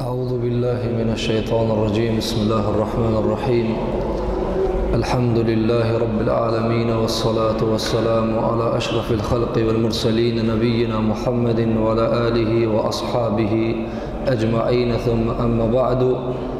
أعوذ بالله من الشيطان الرجيم بسم الله الرحمن الرحيم الحمد لله رب العالمين والصلاة والسلام على أشرف الخلق والمرسلين نبينا محمد وعلى آله وأصحابه أجمعين ثم أما بعد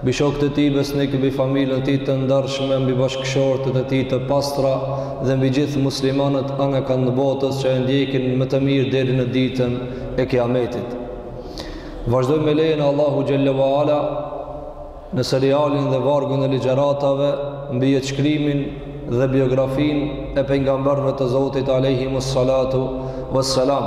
Mbi shokët e tij besnikë, mbi familjen e tij të ndershme, mbi bashkëshortet e tij të pastra dhe mbi gjithë muslimanët anekand botës që e ndjekin me të mirë deri në Ditën e Kiametit. Vazhdojmë me lejen e Allahut xhel-le ve ala në serialin dhe vargun e ligjëratave mbi jetëshkrimin dhe biografinë e pejgamberëve të Zotit alejhimus salatu vesselam.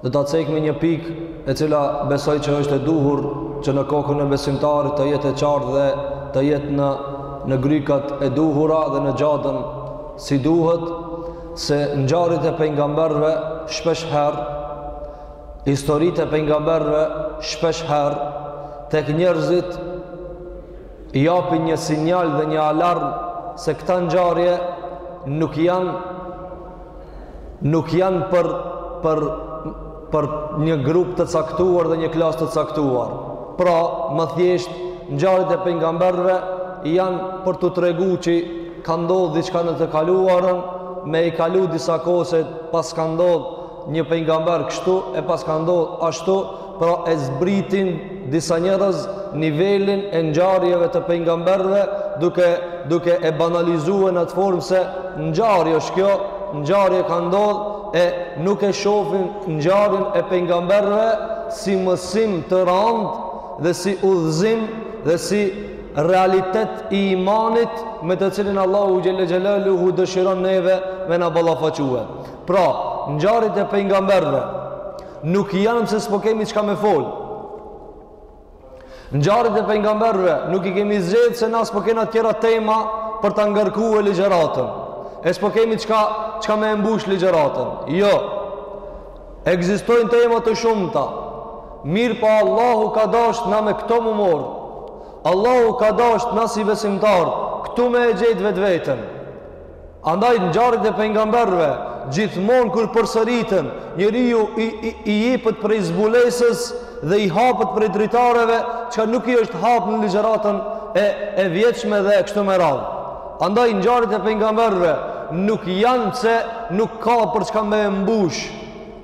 Dhe ta cekmi një pikë e cila besoj që është e duhur që në kokën e besimtarit të jetë e qartë dhe të jetë në në grykat e duhura dhe në gjadën si duhet se ngjarjet e pengamberve shpesh herë historitë e pengamberve shpesh herë tek njerëzit i japin një sinjal dhe një alarm se këta ngjarje nuk janë nuk janë për për për një grup të caktuar dhe një klasë të caktuar. Pra, më thjesht ngjarjet e pengamberve janë për t'u tregu që ka ndodh diçka në të kaluarën, me i kalu disa kohë se paska ndodh një pengamber kështu e paska ndodh ashtu, Pra e zbritin disa njerëz nivelin e ngjarjeve të pengamberve duke duke e banalizue n'atë formë se ngjarje është kjo, ngjarje ka ndodh e nuk e shofin ngjarjen e pengamberve si mësim të randë dhe si udhëzim dhe si realitet i imanit me të cilin Allahu xhelle xhelaluhu dëshiron neve me na ballafaque. Pra, ngjarjet e pengamberve Nuk janë se s'po kemi çka me folë. Ngjarjet e pengamberve, nuk i kemi zgjedh se na s'po kena tjera tema për ta ngarkue ligjëratën. E s'po kemi çka, çka me e mbush ligjëratën. Jo, ekzistojnë tema të shumta. Mirëpo po Allahu ka dashtë na me këto me u marrë. Allahu ka dashtë na si besimtarë, këtu me e gjetë vetveten. Andaj ngjarjet e pengamberve gjithmonë kur përsëriten, njeriu i, i, i jipet prej zbulesës dhe i hapet prej dritareve çka nuk i është hap në ligjëratën e, e vjetshme dhe e kështu me radhë. Andaj ngjarjet e pengamberve nuk janë se nuk ka për çka me mbush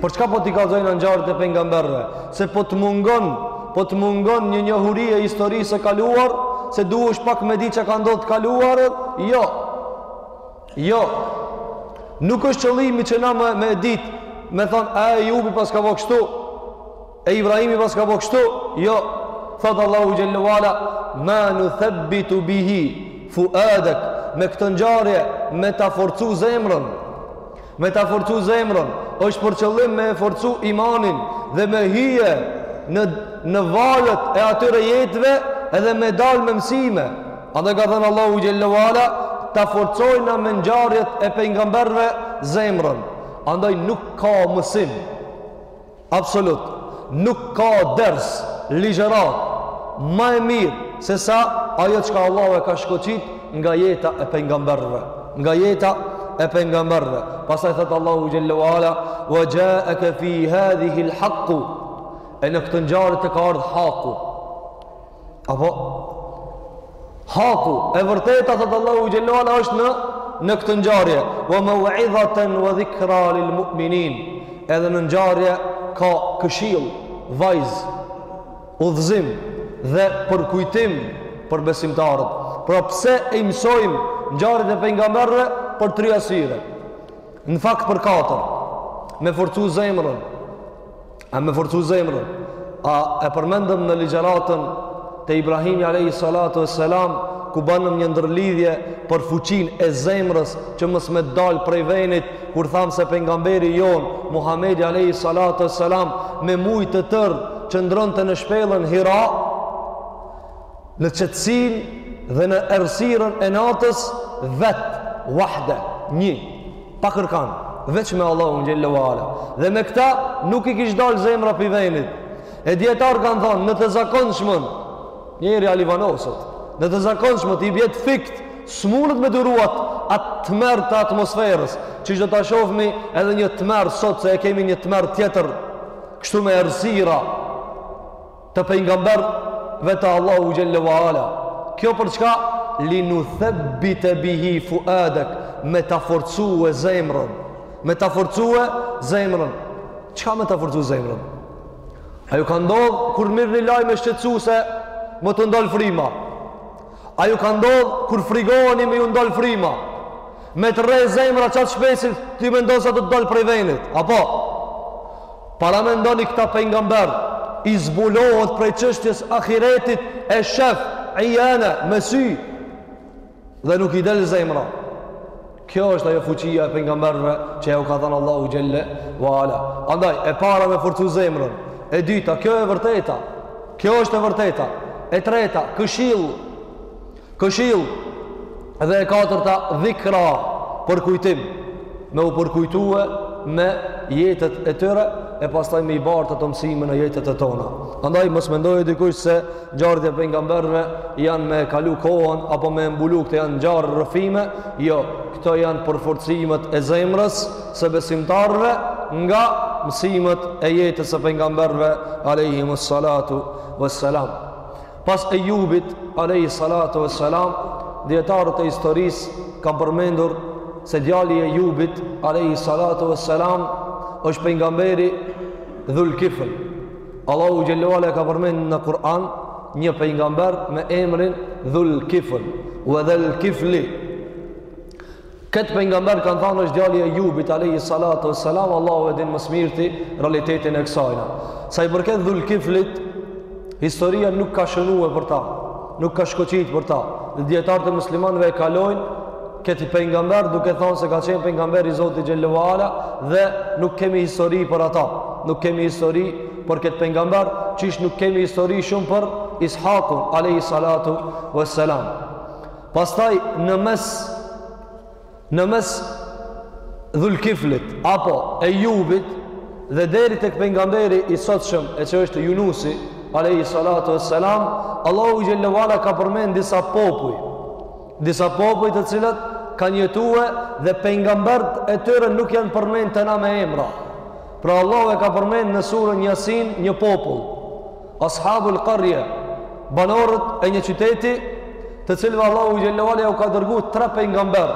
Për çka po t'i kallzojnë ngjarjet e pengamberve? Se po të mungon, po të mungon një njohuri e historisë së kaluar, se duhesh pak me di çka ka ndodh të kaluarën? Jo. Jo. Nuk është qëllimi që na me, me dit, me thon, "A Ejubi paska vu kështu?" E Ibrahimi pas ka bo kështu, jo, thotë Allahu xhelle ve ala, ma nuthebbitu bihi fuadek, me këto ngjarje, me ta forcu zemrën, me ta forcu zemrën, është për qëllim me e forcu imanin, dhe me hy në, në valët e atyre jetve, edhe me dalë me mësime. Andaj ka thënë Allahu xhelle ve ala, ta forcojna me ngjarjet e pejgamberve zemrën, andaj nuk ka mësim, Absolut. Nuk ka ders, ligjëratë, ma e mirë se sa ajo çka Allahu e ka shkoqit nga jeta e pejgamberëve, nga jeta e pejgamberëve. Pastaj thot Allahu xhelle ve ala, "Wa ja'aka fi hadhihi al-haqq." E në këtë ngjarje të ka ardh haku. Apo haku e vërteta thot Allahu xhelle ve ala është në në këtë ngjarje, wa maw'izatan wa dhikra lil mu'minin. Edhe në ngjarje ka këshillë, vaz, udhëzim dhe përkujtim për besimtarët. Pra pse i mësojmë ngjarjet e pejgamberëve për tri arsye? Në fakt për katër. Me forcu zemrën, A me forcu zemrën? A e përmendëm në ligjëratën te Ibrahimi alejhi salatu ve selam, ku bëmë një ndërlidhje për fuqinë e zemrës që mos me dalë prej venit, kur thamë se pejgamberi jonë, Muhamedi alejhi salatu ve selam, me muj të tërë qëndronte në shpellën Hira, në qetësinë dhe në errësirën e natës vet wahde një pa kërkan veç me Allahun xhelle ve ala dhe me këta nuk i kish dal zemra pi venit e dijetarë kanë thonë në të zakonshmën njeri alivanoset në të zakonshme t'i bjen fikt s'munet me duru atë tmerr të atmosferës që do ta shofmi edhe një tmerr sot se e kemi një tmerr tjetër kështu me errësira të pejgamberve te Allahu xhelle ve ala kjo për çka li nuthabbite bihi fuadak me ta forcue zemrën me ta forcue zemrën çka me ta forcue zemrën a ju ka ndodh kur mirrni lajme shqetësuese me t'u ndal frima A ju ka ndodhë kur frigoheni me ju ndolë frima? Me të rre zemra qat shpejtsi ti mendon sa do të dal prej venit. Apo? Paramendoni këta pejgambert, i zbulohet prej çështjes ahiretit e shef, ijanen, me sy, dhe nuk i del zemra. Kjo është ajo fuqia e pejgamberëve që ja u ka dhanë Allahu xhelle ve ala. Andaj e para me forcu zemrën, e dyta kjo e vërteta. Kjo është e vërteta. E treta, këshillë. Këshillë. Dhe e katërta, dhikra, përkujtim, me u përkujtue me jetët e tyre, e pastaj me i bartë ato mësime në jetët e tona. Andaj, mos mendojë dikush se Ngjarjet e pejgamberëve janë me kalu kohën apo me mbulu këto janë ngjarje, rrëfime, jo, këto janë përforcimet e zemrës së besimtarëve nga mësimet e jetës së pejgamberëve alayhimu salatu wassalam. Pas Ejubit alayhi salatu wassalam, dietarët e historisë kanë përmendur se djali i Ejubit alayhi salatu wassalam është pejgamberi Dhulkifl. Allahu xhallahu ala e ka përmend në Kur'an një pejgamber me emrin Dhul Kifl, wa dhul Kifli. Këtë pejgamber kanë thanë është djali i Ejubit alayhi salatu wassalam, Allahu e din më së miri realitetin e kësajna. Sa i përket Dhul Kiflit, historia nuk ka shënue për ta, nuk ka shkoçit për ta. Dhe dietarët e muslimanëve e kalojnë Këtë pejgamber duke thënë se ka qenë pejgamber i Zotit xhallahu ala dhe nuk kemi histori për ata. Nuk kemi histori për këtë pejgamber, çish nuk kemi histori shumë për Ishakun alayhi salatu wassalam. Pastaj në mes në mes Dhulkiflit apo Ejubit dhe deri tek pejgamberi i sotshëm e që është Yunusi alayhi salatu wassalam, Allahu xhallahu ala ka përmend disa popuj Disa popuj të cilët kanë jetue dhe pejgambert e tyre nuk janë përmend te na me emra. Pra Allahu e ka përmend në surën Jasin një popull. Ashabul Karje, banorët e një qyteti, të cilëve Allahu xhelle ve ala ja u ka dërgu tre pejgamber.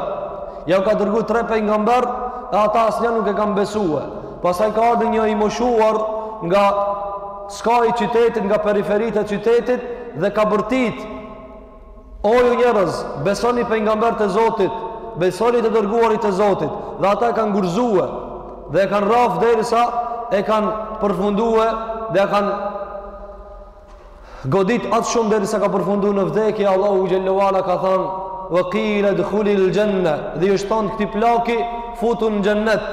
Ja u ka dërgu tre pejgamber e ata asnjë nuk e kanë besue. Pastaj ka ardhë një i moshuar nga skaji i qytetit, nga periferitë e qytetit dhe ka bërtit O ju njerëz, besoni pejgambert e Zotit, besoni të dërguarit e Zotit, dhe ata e kanë gurzue, dhe e kanë rrafë derisa e kanë përfundue, dhe e kanë godit atë shumë derisa ka përfundu në vdekje, Allahu xhelle ve ala ka thanë, ve kile dkhulil xhenne, dhe i është thanë këti plaki, futu në xhennet,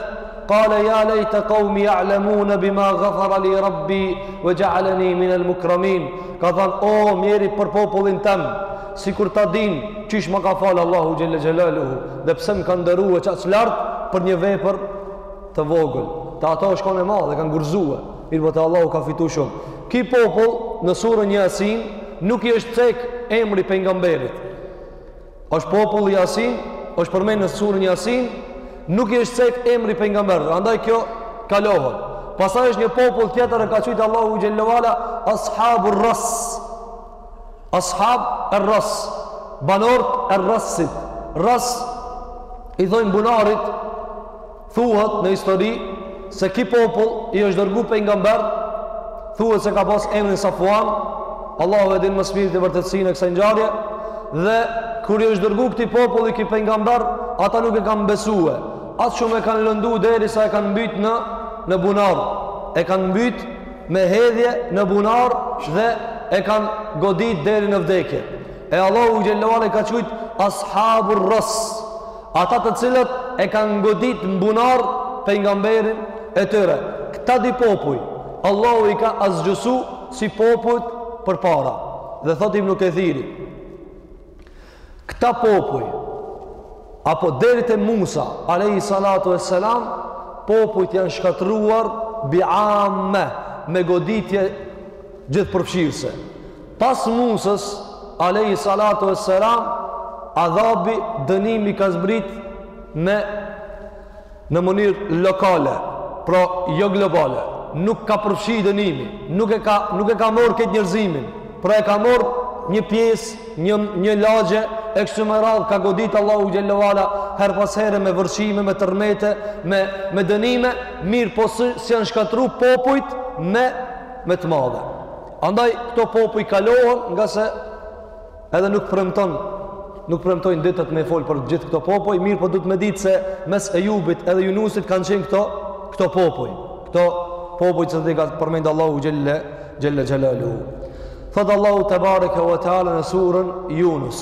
kale ja lejte kaumi ja'lemune bima gafera li rabbi, ve xhealeni minel mukramin, Ka thanë, o mjeri për popullin tem, sikur ta dinë, qysh më ka falë Allahu xhelle xhelaluhu, dhe pse më ka nderue qaq lartë për një vepër të vogël. Te ata është konë e madhe, e kanë gurzue, mirëpo te Allahu ka fitu shumë. Ki popull në surën Jasin, nuk i është cek emri pejgamberit. është popull Jasin, është përmend në surën Jasin, nuk i është cek emri pejgamberit. Andaj kjo kalohet. Pastaj është një popull tjetër e ka qujt Allahu xhelle ue ala ashabur ras. Ashab ar-ras, banorët e rasit. Ras i thojnë bunarit Thuhet në histori se ki popull i është dërgu pejgamber, thuhet se ka pas emrin Safuan, Allahu e din më së mirit vërtetsinë e kësaj ngjarje, dhe kur i është dërgu këtij populli ki pejgamber, ata nuk e kanë besue, atë shumë e kanë lëndu derisa e kanë mbyt në, në bunar, e kanë mbyt me hedhje në bunar dhe e kanë godit deri në vdekje. E Allahu xhelle ue ala i ka qujtë ashabur ras, Ata të cilët e kanë goditë n'bunar Pejgamberin e tyre. Këta dy popuj, Allahu i ka asgjësu si popujt përpara. Dhe thotë Ibnu Kethiri, këta popuj, apo deri te Musa, alejhi salatu ves selam, popujt janë shkatërruar bi amme, me goditje gjithëpërfshirëse. Pas Musës, alejhi salatu ves selam, adhabi, dënimi ka zbrit me në mënyrë lokale, pra jo globale. Nuk ka përfshi dënimi, nuk e ka nuk e ka marrë krejt njerëzimin, pra e ka marrë një pjesë, një një lagje e kështu me radhë ka godit Allahu xhelle ue ala herë pas here me vërshime, me tërmete, me me dënime, mirëpo s'janë shkatërru popujt me me të madhe. Andaj këto popuj kalohen ngase edhe nuk premton nuk premtojnë ditët me fol për gjithë këto popuj, mirëpo duhet me ditë se mes Ejubit edhe Junusit kanë qenë këto, këto popuj, këto popuj që i ka përmend Allahu xhelle xhelaluhu. Thotë Allahu tebareke ve teala në surën Junus.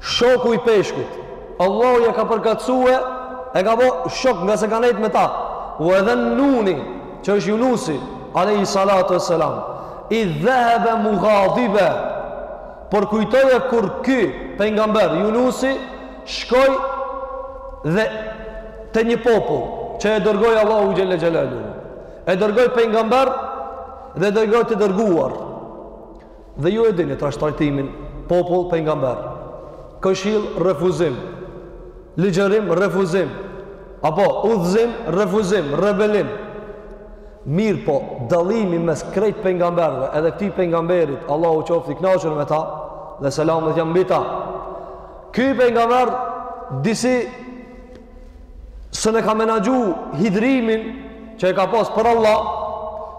Shoku i peshkut, Allahu ia ka përkatësue, e ka bo shok ngase ka nejt me ta. Ue dhen-nuni, që është Junusi, alejhi salatu ves selam, idh dhehebe mugadiben, përkujtoje kur ky pejgamber, Junusi, shkoi edhe te një popull, që e dërgoi Allahu xhelle xhelaluhu. E dërgoi pejgamber, e dërgoi të dërguar. Dhe ju e dini tash trajtimin popull pejgamber. Këshillë refuzim. Ligjërim refuzim. Apo udhëzim refuzim, rebelim. Mirëpo, dallimi mes krejt pejgamberëve, edhe këtij pejgamberit, Allahu qoftë i kënaqur me ta, dhe selamet janë mbi ta. Ky pejgamber, disi se ne ka menaxhu hidhrimin që e ka pas për Allah,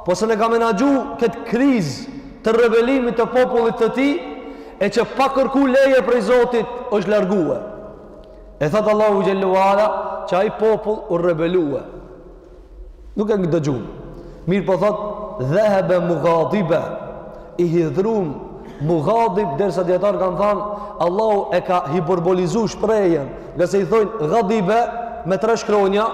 po se ne ka menaxhu këtë krizë të rebelimit të popullit të tij, e që pa kërku leje prej Zotit është largue. E thotë Allahu Xhelle ue Ala që ai popull u rebelue. Nuk e ndëgjun. Mirëpo thot, dhehebe mugadibe, i hidhrum, mugadib, derisa dijetarët kanë thanë, Allahu e ka hiperbolizu shprehjen, ngase i thojnë gadibe, me tre shkronja,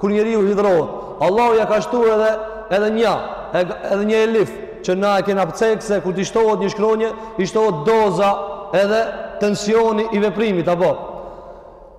kur njeriu hidhrohet. Allahu ja ka shtu edhe, edhe nja, edhe një elif, që na e kena cek se kur t'i shtohet një shkronje, i shtohet doza edhe tensioni i veprimit, apo?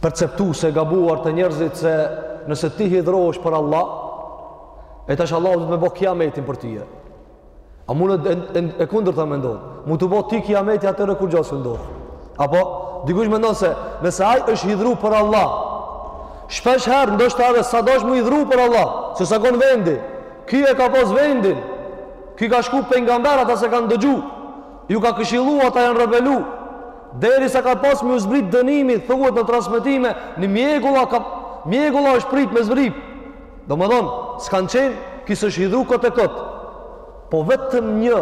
perceptu se gabuar te njerëzit se nëse ti hidhrohesh për Allah, e tash Allahu do të me bo kiametin për tye. A mun e, e, e kundërta me ndodh. Mun t'u bo ty kiameti, atyre kurgjo s'u ndodh. Apo, dikush mendon se nëse ai është hidhru për Allah, shpeshherë ndoshta edhe s'a dasht m'u hidhru për Allah, se s'a konë vendi, ky e ka pas vendin, ky ka shku pejgamber, ata s'e kanë dëgju, Ju ka këshillu ata janë rebelu Derisa ka pas me ju zbrit dënimi Thuhet në transmetime Në mjegulla ka Mjegulla është prit me zbrit Domethonë S'kanë qenë Ky s'është hidhru kot e kot Po vetëm një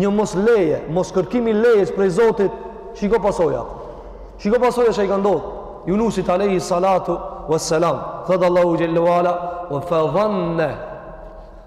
Një mosleje Moskërkim i lejes prej Zotit Shiko pasoja Shiko pasoja që i ka ndodhë Junusit Alejhi Salatu Ve Selam Thotë Allahu Xhelle ue Ala Vë fedhanne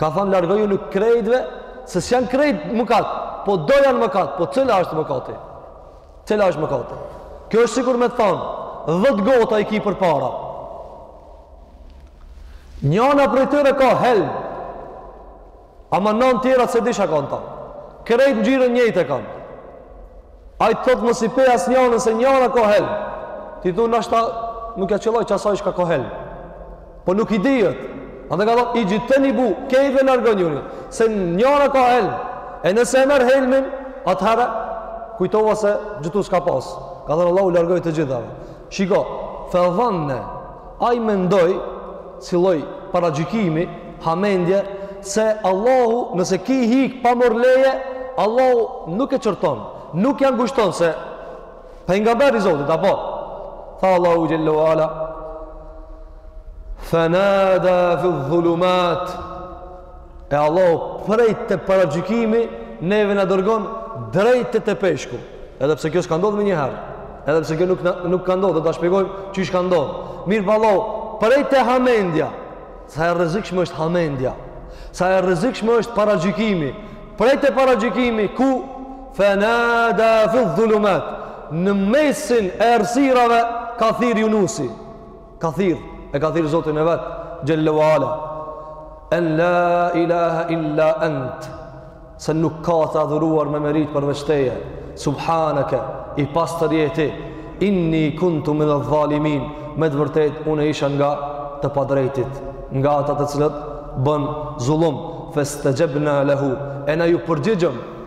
Ka thënë largojuni krejtve, se s'janë krejt mëkat, po do janë mëkat, po cila është mëkati? Cila është mëkati? Kjo është sikur me thënë, dhetë gota i ki përpara. Njana prej tyre ka helm, ama nan tjerat s'e di çka ka n'ta. Krejt ngjyrën njëjtë e kanë. Ai të thotë mos e pi asnjanën se njana ka helm. Ti thu nashta nuk ja qëlloj qasaj shka ka helm. Po nuk i dihet. Andaj ka thonë, ixhtenibu, krejtve largojuni. Se njëra ka helm. E nëse e merr helmin, atëherë, kujtova se qitu s'ka pas. Ka thonë, Allahu largoju të gjithave. Shiko, fedhanne, ai mendoi, si lloj paragjykimi, hamendje, se Allahu, nëse ky hik pa marr leje, Allahu nuk e qorton, nuk ja ngushton, se Pejgamberi i Zotit apo tha Allahu xhelle ue ala fenada fi dhulumat e Allahu prej te paragjykimi neve na dërgon drejt e te peshku edhe pse kjo s'ka ndodh menjëherë edhe pse kjo nuk nuk ka ndodh do ta shpjegojmë qysh ka ndodh mirëpo Allahu prej te hamendja sa e rrezikshme është hamendja sa e rrezikshme është paragjykimi prej te paragjykimi ku Fenada fi dhulumat. Në mesin e errësirave ka thirr Yunusi. Ka thirr, e ka thirr Zotin e vet, Jalla wa Ala. En la ilaha illa ant. Se nuk ka të adhuruar me merit përveç teje. Subhanaka, i pastër je ti. Inni kuntu min adh-dhalimin. Me të vërtet unë isha nga të padrejtit, nga ata të cilët bën zullum. Fastajabna lahu. E na ju përgjigjëm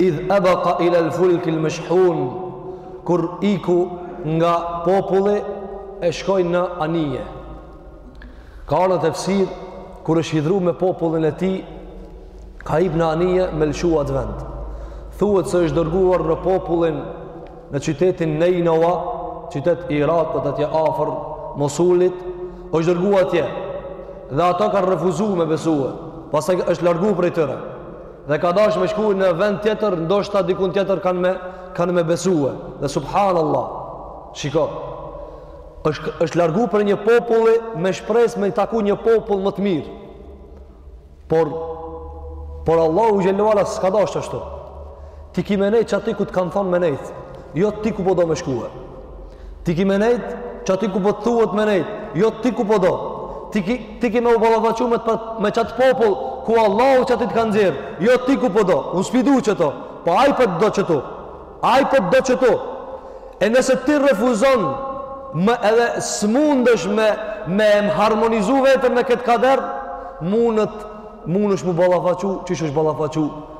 Idh abaqa ila al-fulk al-mashhun kur iku nga populli e shkoi në anije. Ka ardh në tefsir kur është hidhru me popullin e tij ka hip në anije me lëshu atë vend. Thuhet se është dërguar në popullin në qytetin Neinoa, qytet i Irakut atje afër Mosulit, është dërguar atje. Dhe ata kanë refuzu me besue. Pastaj është largu prej tyre. dhe ka dash me shku në vend tjetër ndoshta dikun tjetër kanë me kanë me besue dhe subhanallah shiko është është largu prej një populli me shpresë me taku një popull më të mirë por por Allahu xhelle ue ala s'ka dash ashtu ti ki me nejt qaty ku të kam thanë me nejt jo ti ku po do me shkue Ti ki me nejt, qaty ku po të thuhet me nejt, jo ti ku po do. Ti ki, ti ki me u ballafaqu me, për, me qatë popull, ku Allahu qaty të ka nxjerr, jo ti ku po do. Unë s'pi du qëto, po ai për po të do qëtu. Ai për po të do qëtu. E nëse ti refuzon, më edhe s'mundësh me, me me harmonizu veten me këtë kader, mundët, mundësh m'u ballafaqu, qysh është ballafaqu,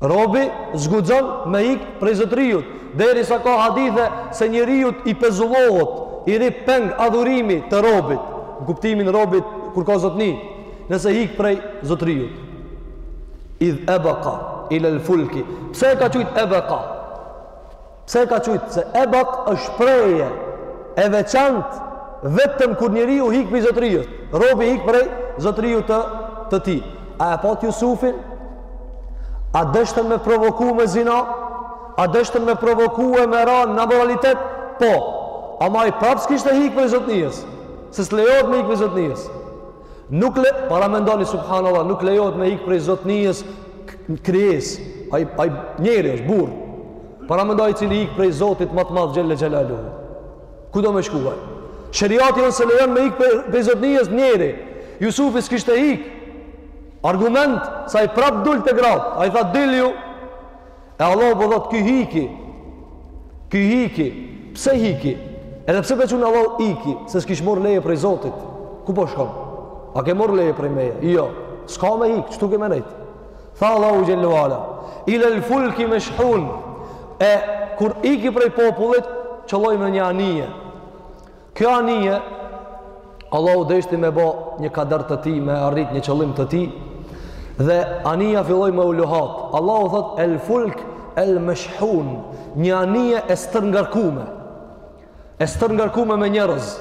Robi s'guxon me hik prej zotëriut, derisa ka hadithe se njeriut i pezullohet, i rri peng adhurimi, te robit, në kuptimin robit kur ka zotëni, nëse hik prej zotëriut. Idh ebeka, ilel fulki. Pse e ka qujt ebeka? Pse e ka qujt se ebak është shprehje e veçantë vetëm kur njeriu hik prej zotëriut, robi hik prej zotëriut të të tij. A e pat Jusufin? A deshtën me provoku me zina? A deshtën me provokue me ra në amoralitet? Po, ama ai prapë s'kishte hik prej zotnijës, se s'lejohet me hik prej zotnijës. Nuk le, paramendoni subhanallahu, nuk lejohet me hik prej zotnijës krijesë. Ai ai njeri është burr. Paramendo ai i cili hik prej Zotit ma të madh xhelle xhelaluhu. Ku do me shku ai? Sheriati jonë s'e lejon me hik prej, prej zotnijës njeri. Jusufi s'kishte hik. Argument se ai prap dul te gratë. Ai tha dilju. E Allahu po thot ky hiki. Ky hiki. Pse hiki? Edhe pse po thon Allahu iki, se s'kish marr leje prej Zotit. Ku po shkon? A ke marr leje prej meje? Jo, s'ka me hik, qitu ke me nejt. Tha Allahu xhelle ue ala. Ilel fulkil meshhun. E kur iki prej popullit, qëlloi me një anije. Kjo anije, Allahu deshti me bo një kader të tij, me arrit një qëllim të tij, dhe anija filloi me u luhat. Allahu thot, el fulk, el meshhun, një anije e stërngarkume, e stërngarkume me njerëz,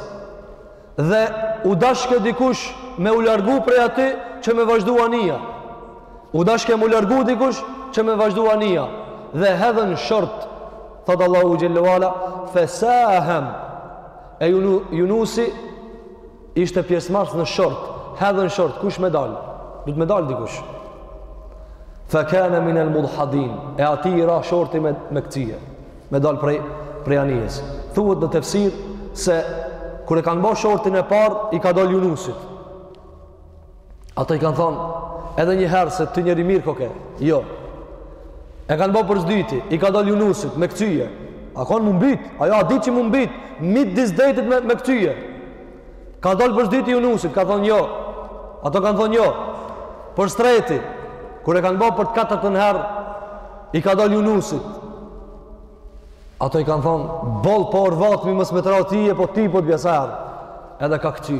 dhe u dashke dikush me u largu prej aty që me vazhdu anija. U dashke me u largu dikush që me vazhdu anija. Dhe hedhin short, Thot Allahu xhelle ue ala, Fe sahem, e Junusi ishte pjesëmarrës në short, hedhin short, kush me dal? Duhet me dal dikush. Fe kane minel mudhadin, e atij i ra shorti me, me kcy, me dal prej, prej anijes. Thuhet në tefsir se kur e kanë bo shortin e parë, i ka dal Junusit. Ata i kanë thonë, edhe një herë se ti njeri i mirë koke. Jo. E kanë bo për s'dyti, i ka dalë Junusit me kcy. A kon m'u mbyt, ajo dihet që m'u mbyt, midis detit me, me kcy. Ka dalë për s'dyti Junusit, ka thonë jo. Ata kanë thonë jo. Për s'treti, kur e kanë bo për të katërtën herë, i ka dalë Junusit. Ata i kanë thonë, boll po orvatmi mos me t'ra ty, po ty po t'bje sa herë. Edhe ka kcy.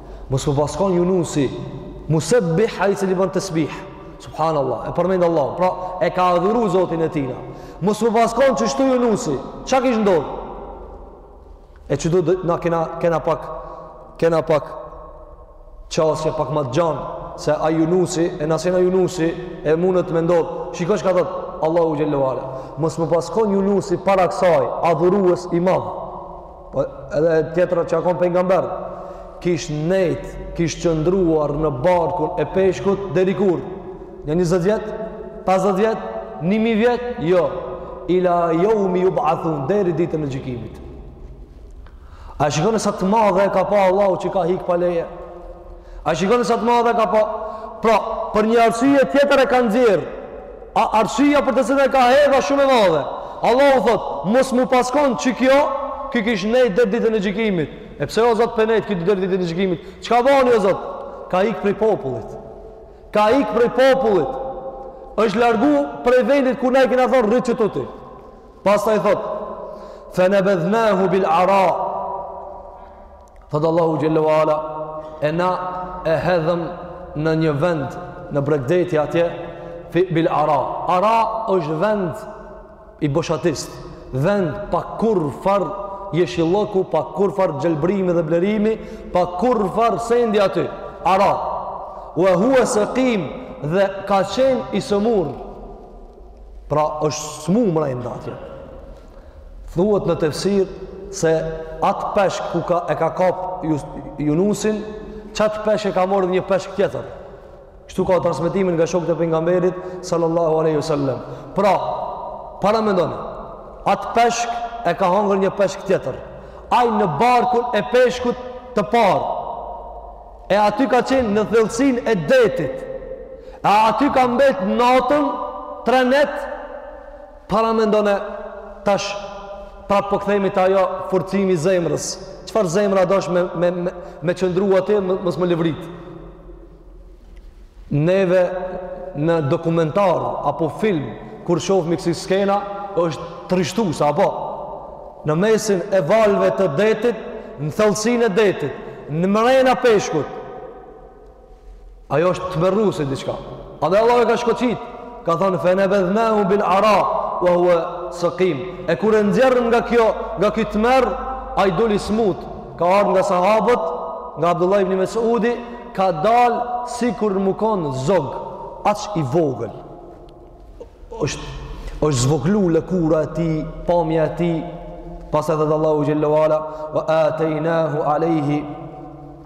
Mos me pas kon Junusi, musebbih ai i cili ban tesbih. Subhanallah. E përmend Allahun. Pra, e ka adhuru Zotin e tina. Mos me pas kon qështu Junusi. Çka kish ndodh? E çka do, na kena kena pak kena pak qasje pak ma t'gjan se a Junusi, e na s'jena Junusi e mund të mendojë. Shiko çka thot Allahu xhelle ue ala. Mos me pas kon Junusi para kësaj, adhurues i madh. Po edhe tjetra që a kon pejgamber, kish nejt, kish qëndruar në barkun e peshkut deri kur? Nja njëzet vjet, pesëdhjetë vjet, një mijë vjet, jo. Ila jeumi jub'athun, deri ditën e gjykimit. A e shikon sa të madhe e ka pa Allahu që ka hik pa leje? A shikone sa të madhe ka pa... Pra, për një arsye tjetër e ka nxjerrë, A arsyeja për të cilën e ka hedh a shumë e madhe. Allahu thot, mos me pas kon qikjo, ky kish nejt deri ditën e gjykimit. E pse o Zot me nejt ky deri ditën e gjykimit? Çka bani o Zot? Ka ik prej popullit. Ka ik prej popullit. Është largu prej vendit ku na i kena thon rri qitu ti. Pastaj thot, "Fe nebedhnahu bil ara." Thotë Allahu xhelle ve ala, e na e hedhëm në një vend në bregdeti atje, fi, bil ara. Ara është vend i boshatist, vend pa kurrfarë jeshillëku, pa kurrfarë gjelbërimi dhe blerimi, pa kurrfarë sendi aty. Ara, ve huve sekim dhe ka qenë i sëmurë. Pra është smu mrenda atje. Thuhet në tefsir se atë peshk ku ka, e ka kap Junusin, qat peshk e ka marrë një peshk tjetër. Kështu ka transmetime nga shokët e pejgamberit, sallallahu alejhi ve selem. Pra, paramendone, atë peshk e ka hangër një peshk tjetër. Ai në barkun e peshkut të parë. E aty ka qenë në thellësinë e detit. E aty ka mbet natën, tre netë, Paramendone tash prapë po kthehemi te ajo forcimi i zemrës. Çfarë zemra duhet me me me, me qëndru atje mos me lëvrit. Neve në dokumentar apo film kur shohim kësi skena është trishtuese apo në mesin e valëve të detit, në thellësinë e detit, mrena peshkut. Ajo është tmerruese diçka. Edhe Allahu e ka shkoqit, ka thanë, fenebedhnahu bil ara, ve huve sekim. E kur e nxjerrën nga kjo, nga ky tmerr, ai doli smut, ka ardhë nga sahabët, nga Abdullah ibn Mesudi, ka dalë sikur me konë zog, aq i vogël. është, është zvoglu lëkura e tij, pamja e tij, pastaj thotë Allahu xhelle ve ala, ve atejnahu alejhi,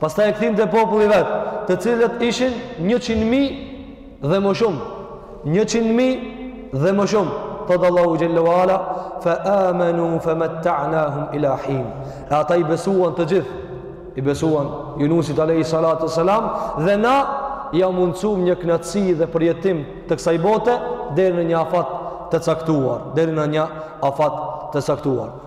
Pastaj e kthyem te populli i vet, të cilët ishin 100 mijë dhe më shumë. 100 mijë dhe më shumë. Thotë Allahu xhelle ve ala, fa amanu fa matta'nahum ila hin. E ata i besuan të gjithë. I besuan Junusit alejhi salatu ve selam dhe na ja mundësum një kënaqësi dhe përjetim të kësaj bote deri në një afat të caktuar, deri në një afat të caktuar.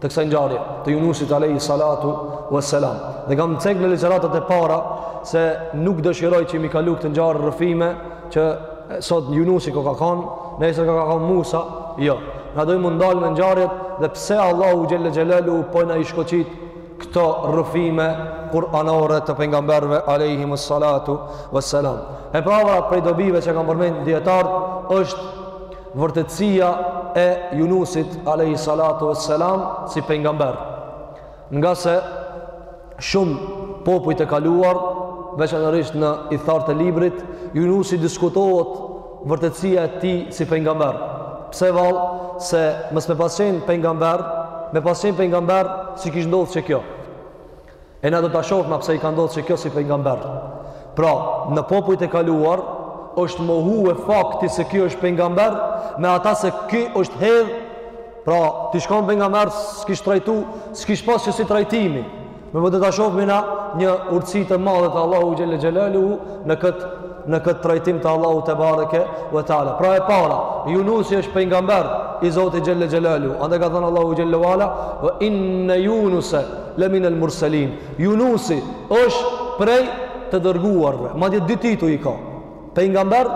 të kësaj ngjarje të Junusit alejhi salatu ve selam. Dhe kam cek në ligjëratat e para se nuk dëshiroj që me i kalu këto ngjarje rrëfime që sot Junusi ku ka kanë, nesër ku ka kanë Musa, jo. Na dojmë me u ndalë në ngjarjet dhe pse Allahu xhelle xhelaluhu po na i shkoqit këto rrëfime kuranore të pejgamberëve alejhimus salatu ve selam. E para prej dobive që kanë përmend dijetarët është Vërtetësia e Junusit alejhi salatu ve selam si pejgamber. Ngase shumë popuj të kaluar, veçanërisht në ithtarët e librit, Junusi diskutohet vërtetësia e tij si pejgamber. Pse vallë se mos me pas qenë pejgamber, me pas qenë pejgamber s'i kish ndodh qe kjo. Edhe do ta shohim pse i ka ndodhur kjo si pejgamber. Pra, në popujt e kaluar është mohue fakti se ky është pejgamber me atë se ky është hedh. Pra, ti shkon pejgamber, s'kish trajtu, s'kish pas kësi trajtimi. Mirëpo do ta shohim na një urtësi të madhe të Allahu xhelle xhelaluhu në këtë në këtë trajtim të Allahu tebareke ve teala. Pra e para, Yunusi është pejgamber i Zotit xhelle xhelaluhu. Andaj ka thanë Allahu xhelle ve ala, "Wa inna Yunusa la min al-mursalin." Yunusi është prej të dërguarve. Madje dy tituj i ka. Pejgamber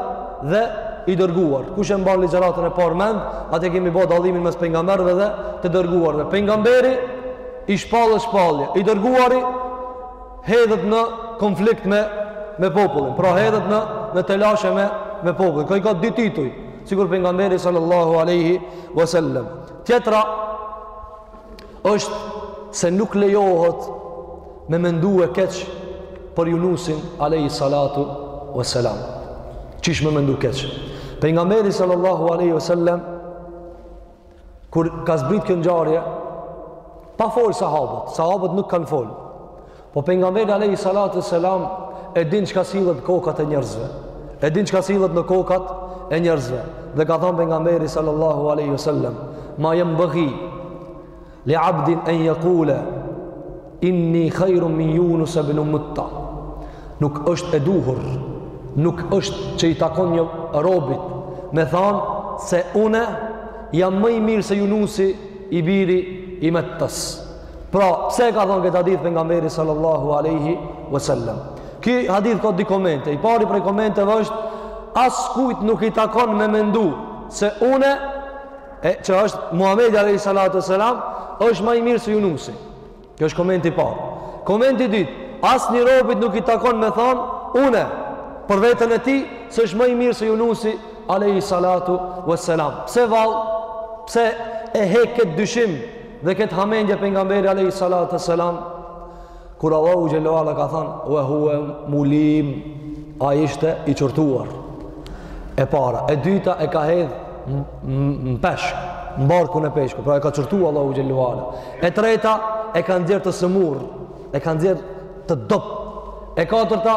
dhe i dërguar. Kush e mban ligjëratën e parë mend, atë kemi bo dallimin mes pejgamberëve dhe të dërguarve. Pejgamberi i shpallet shpallje, i dërguari hedhet në konflikt me me popullin, pra hedhet në në telashe me me popullin. Ky i ka dy tituj, sikur pejgamberi sallallahu alaihi wasallam. Tjetra është se nuk lejohet me mendue keq për Junusin alaihi salatu wasalam. Qysh me mendu keq. Pejgamberi sallallahu alaihi wasallam kur ka zbrit kjo ngjarje pa fol sahabët sahabët nuk kanë fol po pejgamberi alayhi salatu selam e din çka sillet kokat e njerëzve e din çka sillet në kokat e njerëzve dhe ka thanë pejgamberi sallallahu alaihi wasallam ma yanbaghi li 'abdin an yaqula Inni khairun min Yunus ibn Matta. Nuk është e duhur, nuk është që i takon një robit me thanë se une jam ma i mirë se Yunusi i biri i Mettës. Pra, pse e ka thonë këtë hadith pejgamberi sallallahu aleyhi vësallem? Ky hadith ka dy komente, i pari prej komenteve është askujt nuk i takon me mendu se unë që është Muhamedi alayhi salatu selam është ma i mirë se Yunusi. Ky është komenti i parë. Komenti i dytë, asnjë robit nuk i takon me thanë unë për veten e tij se është ma i mirë se Yunusi alayhi salatu wassalam. Pse vallë? Pse e hek këtë dyshim dhe këtë hamendje pejgamberi alayhi salatu wassalam? Kur Allahu xhelle ve ala ka thanë wa huwa mulim ai ishte i qortuar. E para, e dyta e ka hedh në peshk, në barkun e peshkut, pra e ka qortu Allahu xhelle ve ala. E treta e ka nxjerr të sëmurë, e ka nxjerr të dobët. E katërta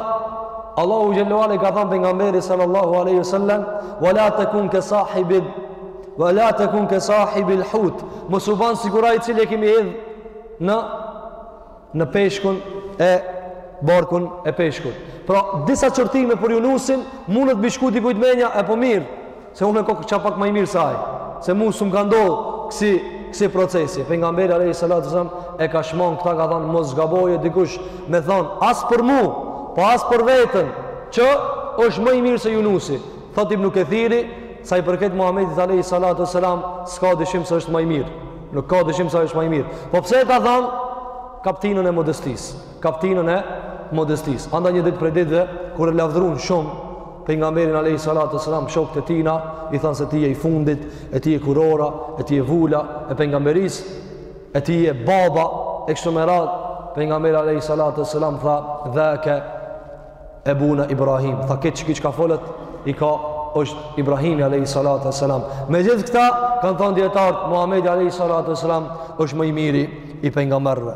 Allahu xhelle ve ala ka thanë pejgamberit sallallahu alaihi wasallam, "Wa la takun ka sahibi wa la takun ka sahibi al-hut." Mos u ban sikur ai i cili e kemi hedh në në peshkun e barkun e peshkut. Pra, disa qortime për Junusin, mundet me i shku dikujt menja, e po mirë, Se unë koka pak ma i mirë se ai. Se mu s'më ka ndodh kësi, kësi procesi. Pejgamberi alejhi salatu selam e ka shmang këta ka thonë mos zgaboje dikush me thonë as për mu, po as për veten që është më i mirë se Junusi. Thot Ibnu Kethiri, sa i përket Muhammedit alejhi salatu selam s'ka dyshim se është më i mirë. Nuk ka dyshim se është më i mirë. Po pse e ka thonë kaptinën e modestisë. kaptinën e modestisë. Andaj një ditë prej ditëve kur e lavdruan shumë pejgamberin alayhi salatu sallam shokët e tina, i thanë se ti je i fundit, e ti je kurora, e ti je vula e pejgamberisë, e ti je baba e kështu me radhë. Pejgamberi alayhi salatu sallam tha, "Dhake ebuna Ibrahim." Tha këtë çka çka folët i ka është Ibrahimi alayhi salatu sallam. Me gjithë këta kanë thënë dietarët Muhamedi alayhi salatu sallam është më i miri i pejgamberëve.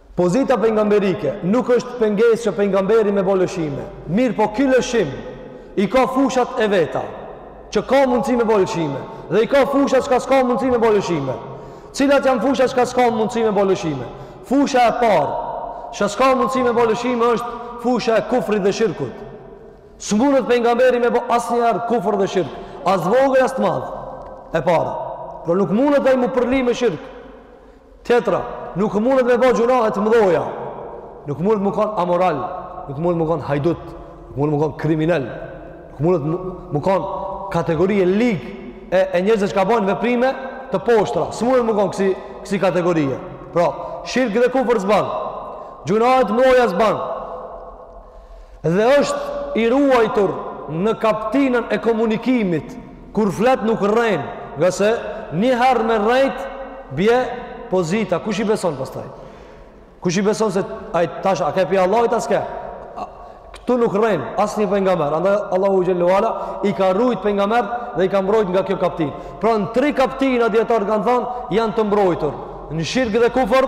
Pozita pejgamberike nuk është pengesë që pejgamberi me bë lëshime. Mirëpo ky lëshim i ka fushat e veta që ka mundësi me bë lëshime dhe i ka fushat çka s'ka mundësi me bë lëshime. Cilat janë fushat çka s'ka mundësi me bë lëshime? Fusha e parë çka s'ka mundësi me bë lëshime është fusha e kufrit dhe shirkut. S'mundet pejgamberi me bë asnjëherë kufër dhe shirk, as vogël as të madh. E para, por nuk mundet ai mu përly me shirk. Tjetra, nuk mundet me bë gjynahe të mdhoja. Nuk mundet mu kon amoral, nuk mundet mu kon hajdut, nuk mundet mu kon kriminel. Nuk mundet mu kon kategori e ligë e e njerëzve që ka bajn veprime të poshtra. S'mundet mu kon kësi kësi kategorie. Pra, shirk dhe kufër s'ban. Gjynahe të mdhoja s'ban. Dhe është i ruajtur në kaptinën e komunikimit Kur flet nuk rren, ngase një herë me rrejt bie pozita, kush i beson pastaj? Kush i beson se ai tash a ke pi Allahit a s'ke? Këtu nuk rren asnjë pejgamber. Andaj Allahu xhelle ue ala i ka rujt pejgamberët dhe i ka mbrojt nga kjo kaptinë. Pra në tri kaptina dietarët kanë thënë janë të mbrojtur. Në shirk dhe kufër,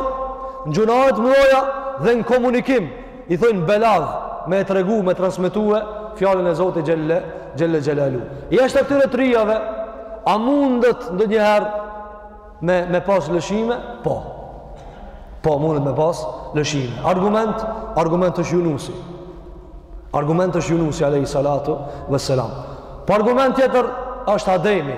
në gjynahe të mdhoja dhe në komunikim I thojnë belag me e tregu, me transmetue fjalën e Zotit xhelle, xhelle xhelaluhu. Jashtë atyre trijave, a mundet ndonjëherë me, me pas lëshime? Po. Po, mundet me pas lëshime. Argument, argument është Junusi. Argument është Junusi, alejhi salatu ve selam. Po argument tjetër është Ademi.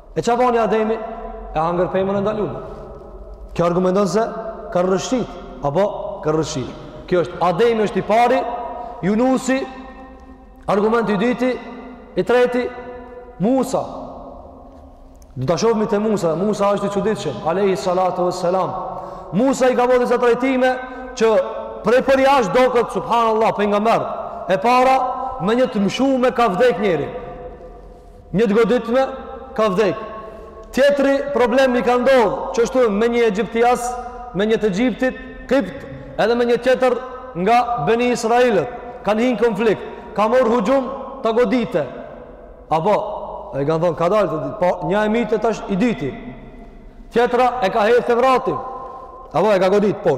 E ça bani Ademi? E hangër pemën e ndalume. Kjo argumenton se ka rrëshqit. A po, ka rrëshqit. Kjo është Ademi është i pari, Junusi, argument i dyti, i treti, Musa. Do ta shofmi te Musa. Musa është i çuditshëm. Alejhi salatu ve selam. Musa i ka bo disa trajtime që prej përjashtë doket, subhanallah, pejgamber. E para, me një të mshume ka vdek njeri. Një të goditme ka vdek. Tjetri problem i ka ndodh, qashtu me një egjiptias, me një të Egjiptit, kipt, edhe me një tjetër nga Beni Israilët. Kanë hi në konflikt, ka morë hugjum ta godite. Apo, e kanë thonë, ka dalë të ditë, po një e mitë të është i dyti. Tjetra e ka herë të vratin. Apo, e ka godit, po.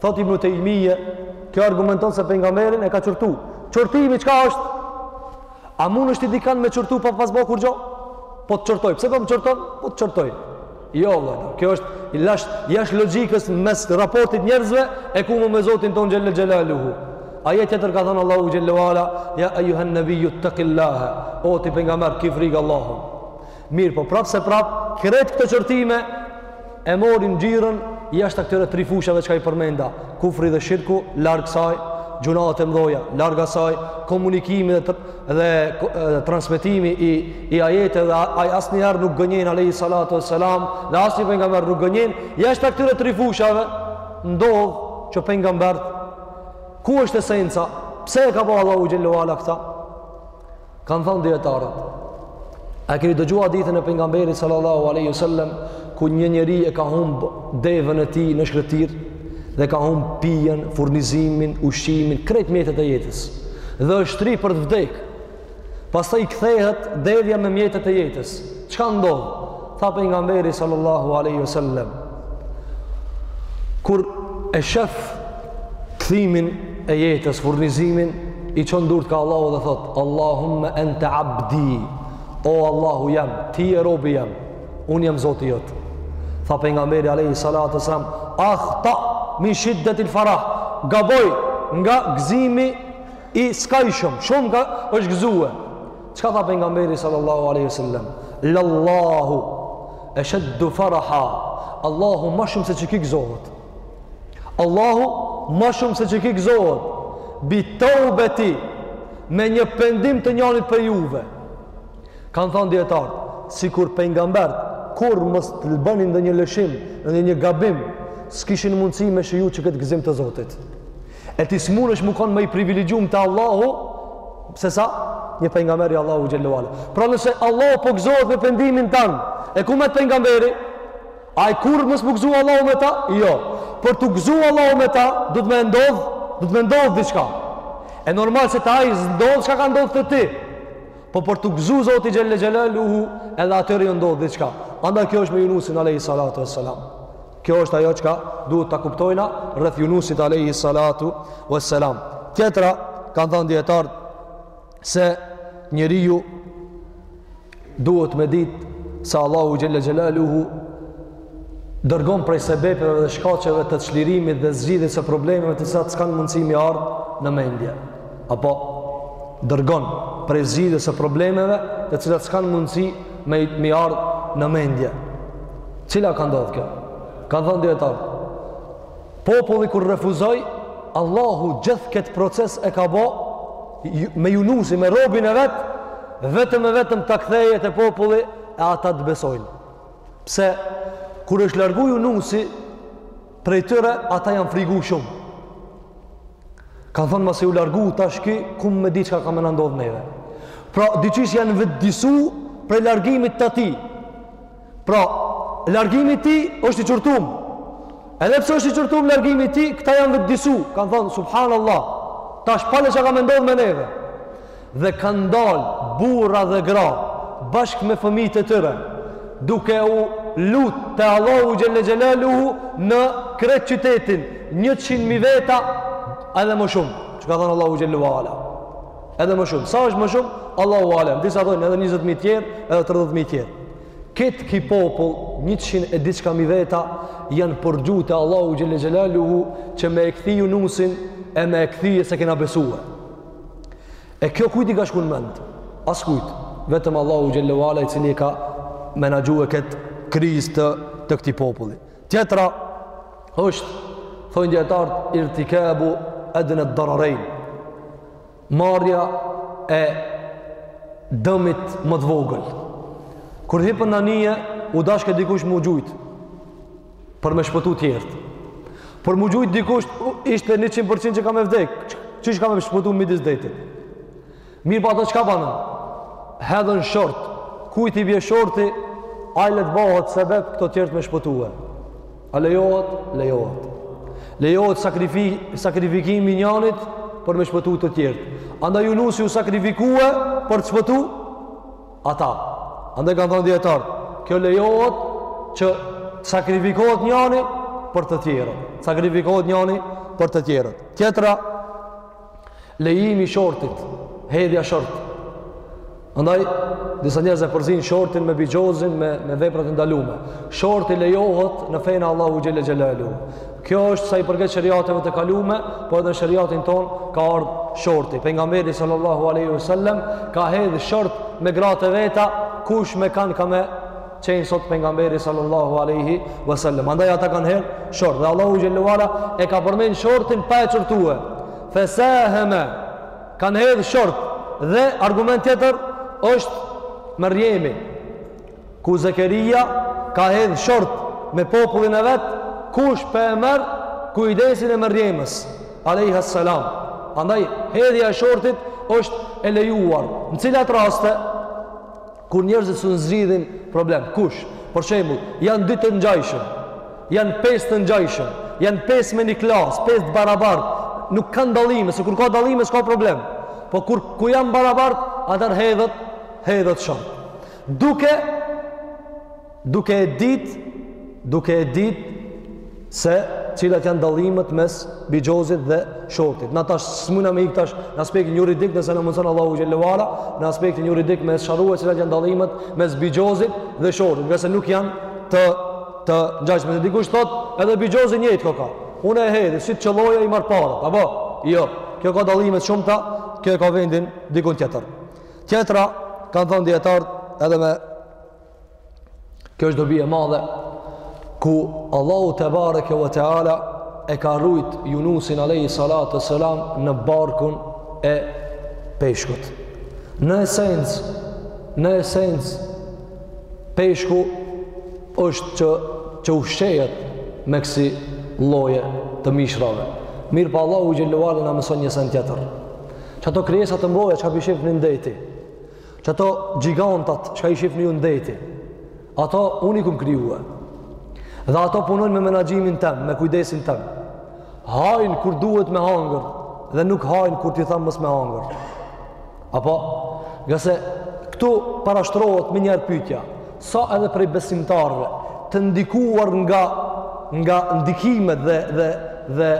Thotë Ibn Tejmije, kjo argumenton se pejgamberin e ka qortu. Qortimi çka është? A mundesh ti dikan me qortu pa pas bo kurgjo? Po të qortoj, pse po më qorton? Po të qortoj. Jo, vallah, kjo është jasht, jasht logikës mes raportit njerëzve e ku më me Zotin ton xhel-le xhelaluhu. Ajet tjetër ka thonë Allahu xhel-le ue ala, ja ejjuhen nebijju ittekil-lah, o ti pejgamber, ki frikë Allahun. Mirë, po prapë se prapë, krejt këto qortime e morin ngjyrën jashtë këtyre tri fushave çka i përmenda, kufri dhe shirku, larg saj, gjynat e mdhoja, larg saj, komunikimi dhe, dhe transmetimi i, i ajeteve dhe ai asnjëherë nuk gënjen, alejhi salatu ve selam, dhe asnjë pejgamber nuk gënjen, jashtë këtyre tri fushave, ndodh që pejgamberët, ku është esenca, pse e ka bo Allahu xhel-le ue ala këta, Kanë thënë dijetarët, a keni dëgjuar hadithin e pejgamberit sallallahu alaihi wasallam kur një njeri e ka humb devën e tij në shkretirë dhe ka humb pijen, furnizimin, ushqimin, krejt mjetet e jetës. Dhe është shtri për të vdek. Pastaj i kthehet devja me mjetet e jetës. Çka ndodh? Tha pejgamberi sallallahu aleyhi ve sellem, kur e shef kthimin e jetës, furnizimin, i çon durt ka Allahu dhe thot, Allahumme ente abdi, o Allahu jem, ti je robi jem, unë jam zoti jot. Tha pejgamberi aleyhi salatu sallam, ahta min shiddetil farah, gaboj nga gzimi i skajshëm, shumë ka është gzue, Çka tha pejgamberi sallallahu alaihi wasallam? Lallahu ashaddu faraha. Allahu ma shumë se qiky gëzohet. Allahu ma shumë se qiky gëzohet. Bi tawbati me një pendim të njanit prej juve. Kan thon dijetarët, sikur pejgamberët kur mos të bënin ndonjë lëshim, ndonjë gabim, s'kishin mundësi me shiju qikëtë gëzim të Zotit. E ti s'munesh me konë ma i privilegjum te Allahu, se sa një pejgamber i Allahut xhel-le ue ala. Pra nëse Allahu po gëzohet me pendimin tanë, e ku më të pejgamberit? A kurrë mos m'u gëzu Allahu me ta? Jo. Për t'u gëzu Allahu me ta, duhet me ndodh, duhet me ndodh diçka. E normal se te ai s'ndodh çka ka ndodh te ti? Po për t'u gëzu Zoti xhel-le xhelaluhu, edhe atyre i ndodh diçka. Andaj kjo është me Junusin, alejhi salatu ve selam. Kjo është ajo çka duhet ta kuptojna rreth Yunusit alejhi salatu was salam. Tjetra kanë thënë dijetarët se njeriu duhet me ditë se Allahu xhella xhelaluhu dërgon prej sebepeve dhe shkaqeve të çlirimit dhe zgjidhjes së problemeve të cilat s'kan mundësi mi ardh në mendje. Apo dërgon prej zgjidhjes së problemeve të cilat s'kan mundësi me i ardh në mendje. Cila ka ndodhur kjo? Kanë thënë dijetarët. Populli kur refuzoi, Allahu gjithë këtë proces e ka bë me Junusin, me robin e vet, vetëm e vetëm ta kthejë te populli e ata të besojnë. Pse kur është largu Junusi, Prej tyre ata janë frigu shumë. Kanë thonë masi u largu tash ky, ku me dit çka ka me na ndodh neve. Pra, diqysh janë vetëdijesu prej largimit të tij. Pra, largimi i tij është i qortum. Edhe pse është i qortum largimi i tij, këta janë vetëdijesu. Kanë thonë, subhanallah, tash pale çka me ndodh me neve. dhe kanë dalë burra dhe gra bashkë me fëmijët e tyre duke u lut te Allahu xhelle xhelaluhu në krejt qytetin 100 mijë veta edhe më shumë që ka thënë Allahu xhelle ve ala edhe më shumë sa është më shumë Allahu alem disa thonë edhe 20 mijë tjerë edhe 30 mijë tjerë krejt ky popull 100 e diçka mijë veta janë përgjëru te Allahu xhelle xhelaluhu që me e kthy Junusin e me e kthy se kena besu E kjo kujt i ka shku në mend? Askujt. Vetëm Allahu xhelle ve ala i cili e ka menaxhue këtë krizë të, të këtij populli. Tjetra është, thojnë dijetarët, irtikebu edne darerejn. Marrja e dëmit më të vogël. Kur hipën në anije, u dashke dikush m'u gjujt. për me shpëtu tjerët. Për m'u gjujt dikush ishte 100% që ka me vdek, qysh ka me shpëtu midis detit. Mirëpo ato çka banë, hedhin short, kujt i bje shorti, ai le t'bëhet sebep këto tjerët me shpëtue. A lejohet? Lejohet. Lejohet sakrifi, sakrifikimi i njanit për me shpëtu të tjerët. Andaj Junusi u sakrifikue për të shpëtu Ata, andaj kanë thënë dijetarët, kjo lejohet që sakrifikohet njani për të tjerët. Sakrifikohet njani për të tjerët. Tjetra, lejimi i shortit, hedhja e shortit. Andaj, disa njerëz e përzijnë shortin me bixhozin, me, me veprat e ndalume. Shorti lejohet në fenë e Allahut xhelle xhelaluhu Kjo është sa i përket sheriateve të kalume, po edhe n'sheriatin tonë ka ardhë shorti. Pejgamberi sallallahu alejhi ve sellem, ka hedhë short me gratë e veta, kush me kon ka me qenë sot Pejgamberi sallallahu alejhi ve sellem. Andaj ata kanë hedhë short. Dhe Allahu xhelle ue ala e ka përmenë shortin pa e qortue. Fesaheme, kanë hedhë short. Dhe argument tjetër është Merjemi. Ku Zekeria ka hedh short me popullin e vet, kush po e merr kujdesin e Merjemes, alejha selam. Andaj hedhja e shortit është e lejuar. Në cilat raste kur njerëzit s'un zgjidhin problem, kush? Për shembull, janë dy të ngjajshëm, janë pesë të ngjajshëm, janë pesë me një klasë, pesë të barabartë, nuk kanë dallime, se kur ka dallime s'ka problem. Po kur ku janë barabartë, atëherë hedhet, hedhet short. Duke duke e ditë duke e ditë se cilat janë dallimet mes bixhozit dhe shortit. Na tash s'mujna me ik tash në aspektin juridik, nëse na mundson Allahu xhelle ue ala, në aspektin juridik me sqarue cilat janë dallimet mes bixhozit dhe shortit, ngase nuk janë të ngjashme. Se dikush thotë, edhe bixhozi njëjtë koka. Unë e hedhi, si të qëlloja i marr paret, apo? Jo, kjo ka dallime të shumta, kjo e ka vendin dikun tjetër. Tjetra, kanë thanë dijetarët, edhe me kjo është dobi e madhe, ku Allahu tebareke ve teala, e ka rujt Junusin alejhi salatu ve selam në barkun e peshkut. Në esencë, në esencë, peshku është që, që ushqehet me kësi lloje të mishrave. Mirëpo Allahu xhelle ue ala na mëson një sen tjetër. Që ato krijesa të mdhaja çka po shifni n'deti. Që ato gjigantat çka i shifni ju n'deti. Ato unë i kam krijue. Dhe ato punojnë me menaxhimin tem, me kujdesin tem. Hajnë kur duhet me hangër dhe nuk hajnë kur t'i tham mos me hangër. Apo, ngase këtu parashtrohet menjëherë pytja, sa edhe prej besimtarëve, të ndikuar nga, nga ndikimet dhe, dhe, dhe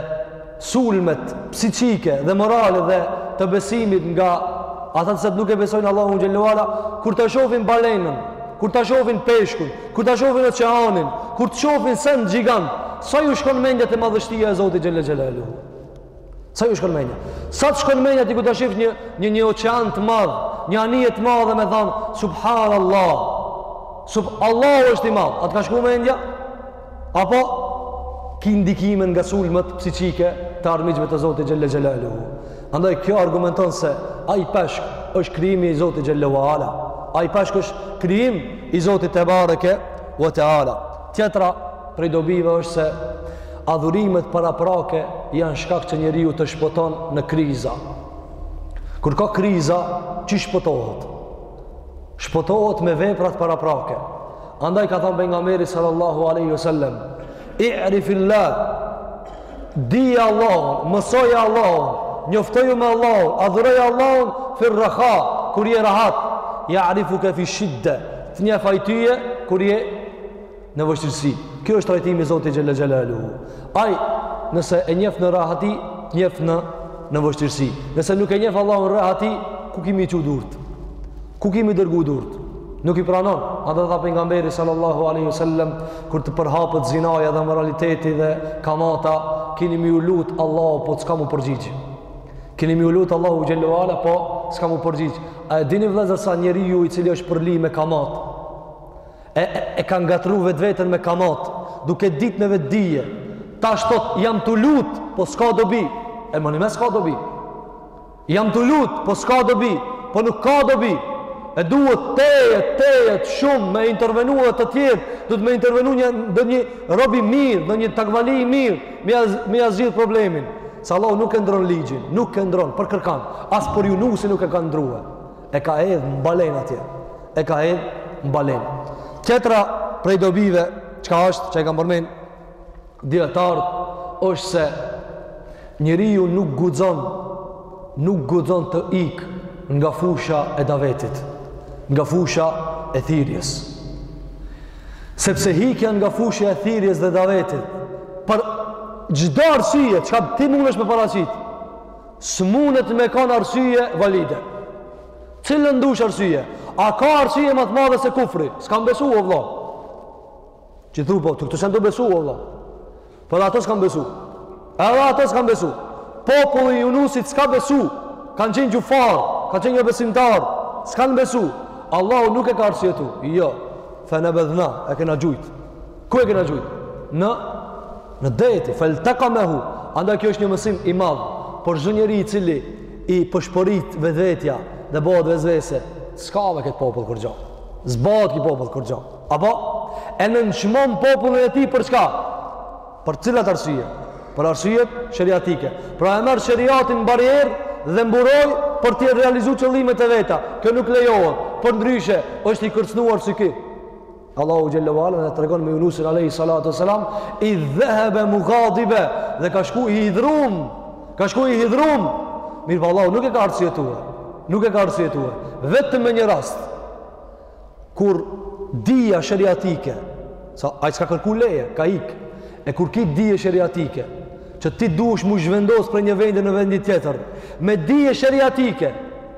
sulmet psikike dhe morale dhe të besimit nga ata që nuk e besojnë Allahun xhelle ue ala kur ta shohin balenën kur ta shohin peshkun kur ta shohin oqeanin kur të shohin send gjigant sa ju shkon mendja te madhështia e Zotit xhelle xhelaluhu sa ju shkon mendja sa të shkon mendja ti kur ta shif një një një oqean të madh një anije të madhe me thanë subhanallahu sub Allahu është i madh a të ka shku mendja Apo ki ndikime nga sulmet psiqike të armiqve të Zotit Xhel-le Xhelaluhu. Andaj kjo argumenton se ai peshk është krijimi i Zotit Xhel-le ue Ala. Ai peshk është krijim i Zotit Tebareke ue Teala. Tjetra prej dobive është se adhurimet paraprake janë shkak që njeriu të shpëton në kriza. Kur ka kriza, qysh shpëtohet? Shpëtohet me veprat paraprake. Andaj ka thënë pejgamberi sallallahu alaihi wasallam, "I'rifillah" Dije Allahun, mësoje Allahun, njoftoju me Allahun, adhuroje Allahun fir raha, kur je rahat, ja'rifuke fi shidde, të njef ai tyje, kur je në vështirësi. Kjo është trajtimi i Zotit Xhel-le Xhelaluhu. Ai, nëse e njef në rahati, të njef në, në vështirësi. Nëse nuk e njef Allahun në rahati, ku ki me i çu durt? Ku ki me i dërgu durt? Nuk i pranon. Andaj tha pejgamberi sallallahu alaihi wasallam kur të përhapet zinaja dhe amoraliteti dhe kamata, keni me iu lut Allahut po s'ka m'u përgjigj. Keni me iu lut Allahut xhel-le ue ala po s'ka m'u përgjigj. A e dini vëllezër se njeriu i cili është përli me kamat? E, e, e ka ngatrru vetveten me kamat, duke ditë me vetëdije. Tash thot, jam tu lut, po s'ka dobi. E më një me s'ka dobi. Jam tu lut, po s'ka dobi, po nuk ka dobi, e duhet tejet, tejet, shumë me intervenu dhe të tjerë, duhet me intervenu ndonjë rob i mirë, ndonjë takvali i mirë, me ja zgjidh problemin. Se Allahu nuk e ndrron ligjin, nuk e ndrron për kërkan, as për Junusin nuk e ka ndrru, e ka hedh në balenë atje, e ka hedh në balenë. Tjetra prej dobive, çka është, që e kanë përmend, dijetarët është se njeriu nuk guxon nuk guxon të ik nga fusha e davetit nga fusha e thirrjes sepse hikja nga fusha e thirrjes dhe davetit për çdo arsye çka ti mundesh me paraqit s'mundet me kanë arsye valide cilën dush arsye a ka arsye ma të madhe se kufri s'kanë besu o vlla Që thu po, këtu s'janë tu besu, o vlla. Po edhe ato s'kanë besu. Edhe ato s'kanë besu. Populli i Yunusit s'ka besu. Kanë qenë qufar, kanë qenë jobesimtarë. S'kanë besu. Allahu nuk e ka arsyetu. Jo. Fe nebedhna, e kena gjujt. Ku e kena gjujt? Në, në det, feltekamehu. Andaj kjo është një mësim i madh. Për çdo njeri i cili i pëshpërit vetvetja dhe bëhet vesvese, s'ka me këtë popull kurgjo. S'bahet ky popull kurgjo. Apo, e nënçmon popullin e tij për çka? Për cilat arsye? Për arsyet sheriatike. Pra e merr sheriatin barrierë dhe mburojë për t'i realizu qëllimet e veta. Kjo nuk lejohet. Përndryshe, është i kërcënuar si ky. Allahu xhel-le ue ala na tregon me Yunusin alayhi salatu wasalam idh dhahaba mughadiba dhe ka shku i hidhrum ka shku i hidhrum mirëpo Allahu nuk e ka arsyetuar nuk e ka arsyetuar vetëm me një rast Kur dija sheriatike, sa ai s'ka kërku leje, ka ik. E kur ki dije sheriatike, që ti duhesh m'u zhvendos prej një vendi në vendin tjetër, me dije sheriatike,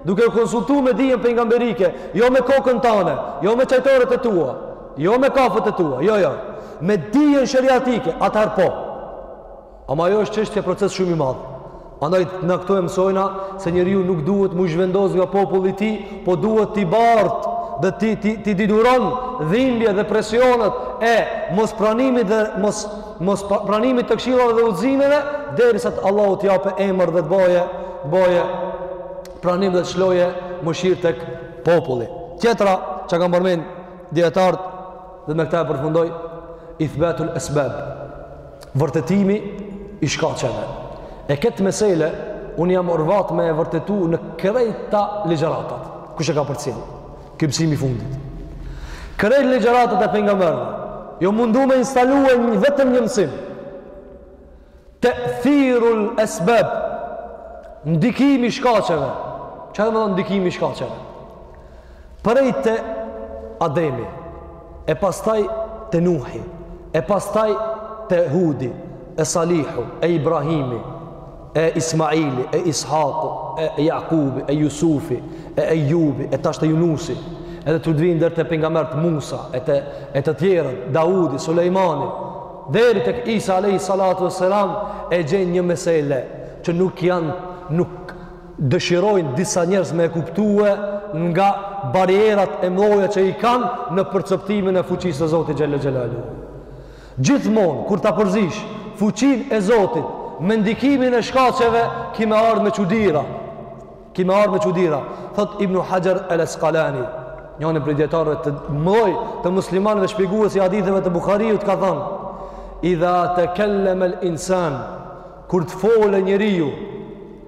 duke u konsultu me dijen pejgamberike, jo me kokën tane, jo me çajtoret e tua, jo me kafet e tua, jo, jo, me dijen sheriatike, atëherë po. Ama ajo është çështje proces shumë i madh. Andaj na këto e mësojna se njeriu nuk duhet m'u zhvendos nga populli i tij, po duhet t'i bartë dhe t'i, t'i, t'i duron dhimbje dhe presionet e mospranimit dhe mos, mospranimit të kshilave dhe udzimeve, derisa të Allahu t'jape emër dhe t'boje, t'boje pranim dhe t'lshoje mëshirë tek populli. Tjetra që kanë përmend dijetarët dhe me këta e përfundoj, ithbetul esbeb. vërtetimi i shkaqeve. E këtë mesele, unë jam orvat me e vërtetu në krejt ligjëratat. Kush e ka përcjell? Ky mësimi i fundit. Krejt ligjëratat e pejgamberëve, jam mundu me instalue vetëm një mësim. Tethirul esbeb, ndikimi i shkaqeve. Çka domethon ndikimi i shkaqeve? Prej te Ademi, e pastaj te Nuhi, e pastaj te Hudi, e Salihu, e Ibrahimi, e Ismaili, e Ishaku, e Jakubi, e Jusufi, e Ejubi, e tashte Junusi, edhe do të vijnë deri te pejgamberët Musa, e të, e të tjerët, Daudi, Sulejmani, deri tek Isa alejhi salatu ue selam, e gjejnë një mesele, që nuk janë, nuk dëshirojnë disa njerëz me e kuptue nga barrierat e mdhoja që i kanë në perceptimin e fuqisë së Zotit xhel-le xhelaluhu. Gjithmonë kur ta përzish fuqinë e Zotit me ndikimin e shkaqeve, ki me ardh me çudira. Ki me ardh me çudira. Thot Ibn Hajar al-Asqalani, njani prej dijetarëve të mëdhoj të muslimanëve shpjegues i haditheve të Buhariut ka thënë: "Idha takallama al-insan" Kur të folë njeriu,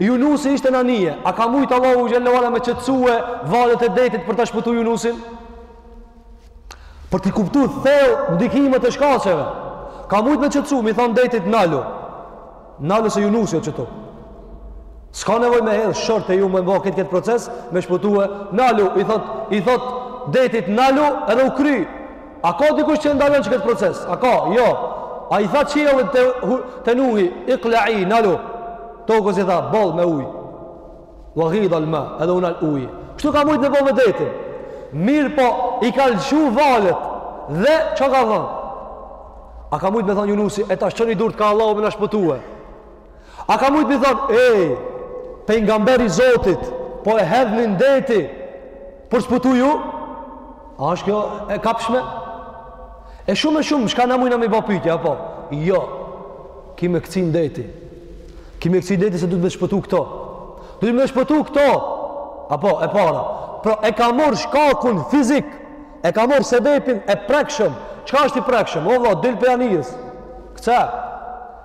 Junusi ishte në anije, a ka mujtë Allahu xhallahu ala me qetësue valët e detit për ta shpëtuar Junusin? Për të kuptuar thellë ndikimet e shkaqeve. Ka mujtë me qetësu, m'i thanë detit nalu. Nalu se Junusi o qëtu. S'ka nevojë me hedhë short e jo me mba këtë këtë proces, me shpëtue, nalu, i thot, i thot, detit nalu edhe u kry, A ka dikush që e ndalon qëkët proces? A ka? Jo. A i tha qiellit të, te Nuhi, aklii, nalu, tokës i tha, boll me uj, wa ghidha lma, edhe u nal uji. Kështu ka mujtë me bo me detin. Mirëpo, i ka lëshu valet, dhe çka ka thanë? A ka mujtë me thonë Junusi, e tash çoni durt ka Allahu me na shpëtue? A ka mujtë me i thanë, ej, pejgamber i Zotit, po e hedhni në deti, për shpëtu ju? A është kjo e kapshme? E shumë e shumë, çka na mujna me ba pytje, apo? Jo, ki me këci në deti. Ki me këci në deti se du të me shpëtu këto. Du të me shpëtu këto. Apo, e para. Pra, e ka marr shkakun fizik, e ka marr sebepin e prekshëm. Çka është i prekshëm? O, vlla, dil prej anijes. Kce.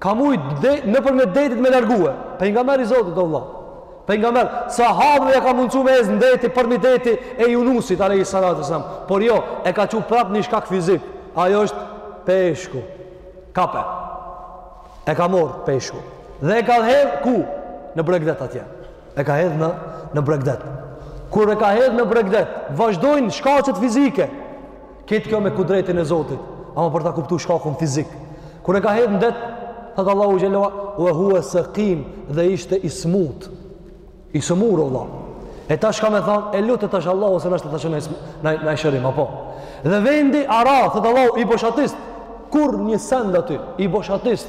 Ka mujt nëpërmjet detit me largue. Pejgamber i Zotit, o vlla. Pejgamber, sahabve ja ka mundsu me ecë në deti, përmi deti e Junusit, alejhi salatu ves-selam. Por jo, e ka çu prap një shkak fizik. Ajo është peshku. Kape. E ka marrë peshku. Dhe e ka hedhë ku? Në bregdet atje. E ka hedhë në, në bregdet. Kur e ka hedhë në bregdet, vazhdojnë shkaqet fizike. Krejt kjo me kudretin e Zotit, ama për ta kuptu shkakun fizik. Kur e ka hedhë në det, thotë Allahu xhelle ve ala, ve huve sekim dhe ishte i smut. I sëmur, Allah. E tash ka me thanë, e lute tash Allahun se n'është të ta jep një shërim, apo? Dhe vendi, ara, thotë Allahu, i boshatist, kurrnjë send aty, i boshatist,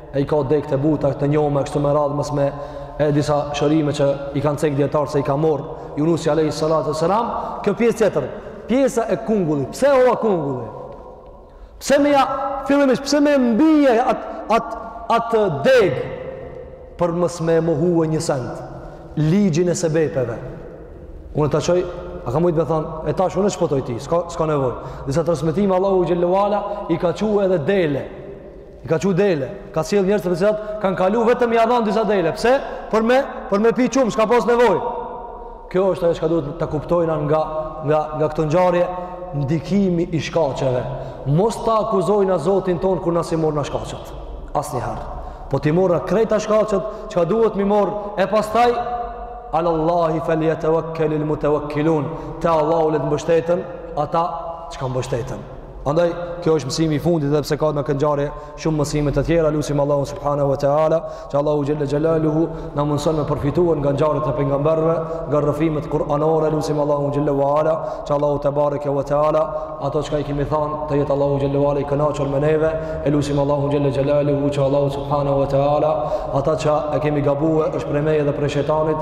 e i ka degtë e buta, të njome, kështu me radhë mes me, e disa shërime që i kanë cek djetarë se i ka marrë, Junusi alejhi salatu ves-selam, kjo pjesë tjetër, pjesa e kungulli, pse o vlla kungulli? Pse me ja, fillimisht, pse me mbije atë at, at degë për mos me e mohue një sendë, ligjin e sebepeve. Unë të qoj, a ka mujtë me thonë, e tash unë e shpëtoj ty, s'ka, s'ka nevoj. Disa transmitime, Allahu xhelle ve ala i ka çu edhe dele, I ka çu dele, ka sjell njerëz të cilët kanë kalu vetë m'ia dhanë disa dele. Pse? Për me për me pi qumsht, s'ka pas nevojë. Kjo është ajo çka duhet ta kuptojna nga nga nga këto ngjarje ndikimi i shkaqeve. Mos ta akuzojna Zotin tonë kur na s'i morrna shkaqet. Asnjëherë. Po t'i morrna krejta shkaqet, çka duhet m'i marr e pastaj alallahi falyatawakkal al mutawakkilun. Te Allahu le të mbështeten ata çka mbështeten. Andaj, kjo është mësimi i fundit edhe pse ka në këtë ngjarje shumë mësime të tjera, lusim Allahu subhanahu wa taala, që Allahu xhelle xhelaluhu na mundson me përfituar nga ngjarjet e pejgamberëve, nga rrëfimet kuranore, lusim Allahu xhelle wa ala, që Allahu te bareke wa taala, ato çka i kemi thënë, të jetë Allahu xhelle wa ala i kënaqur me neve, e lusim Allahu xhelle xhelaluhu që Allahu subhanahu wa taala, ata çka e kemi gabuar është prej meje dhe prej shejtanit,